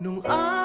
No, I.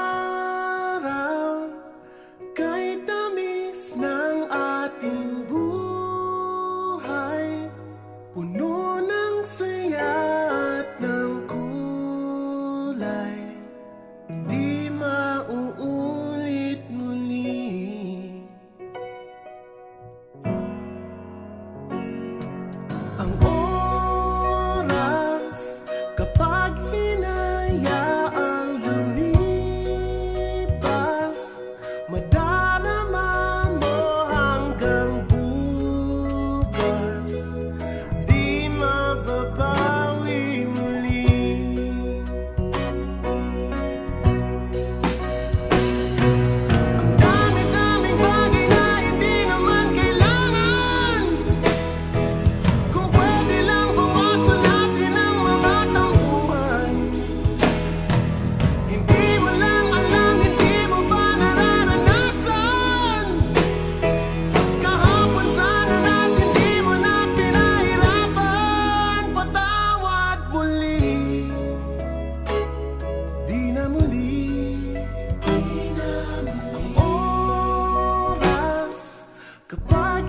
Kapag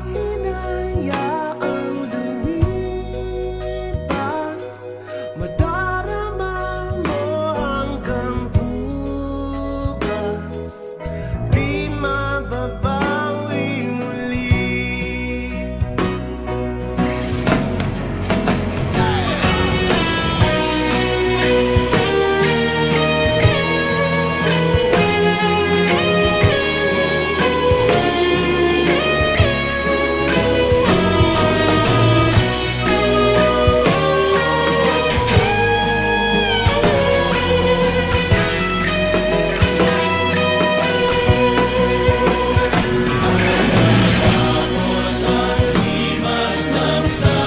Salamat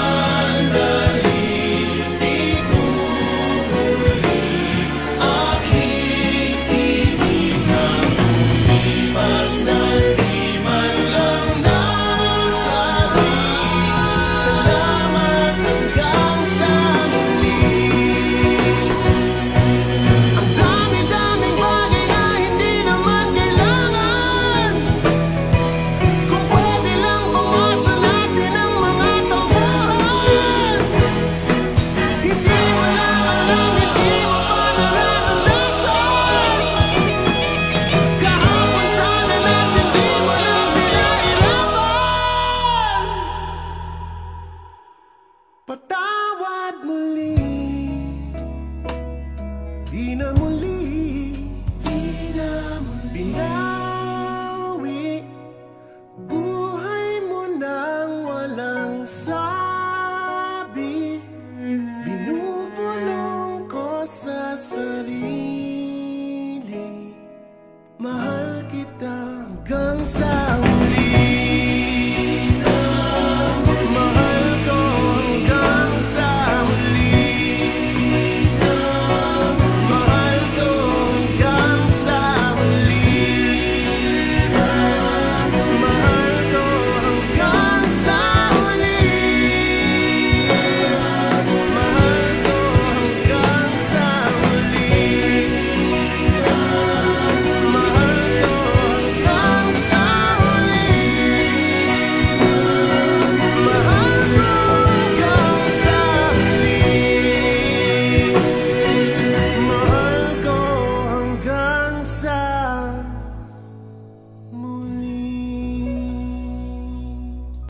around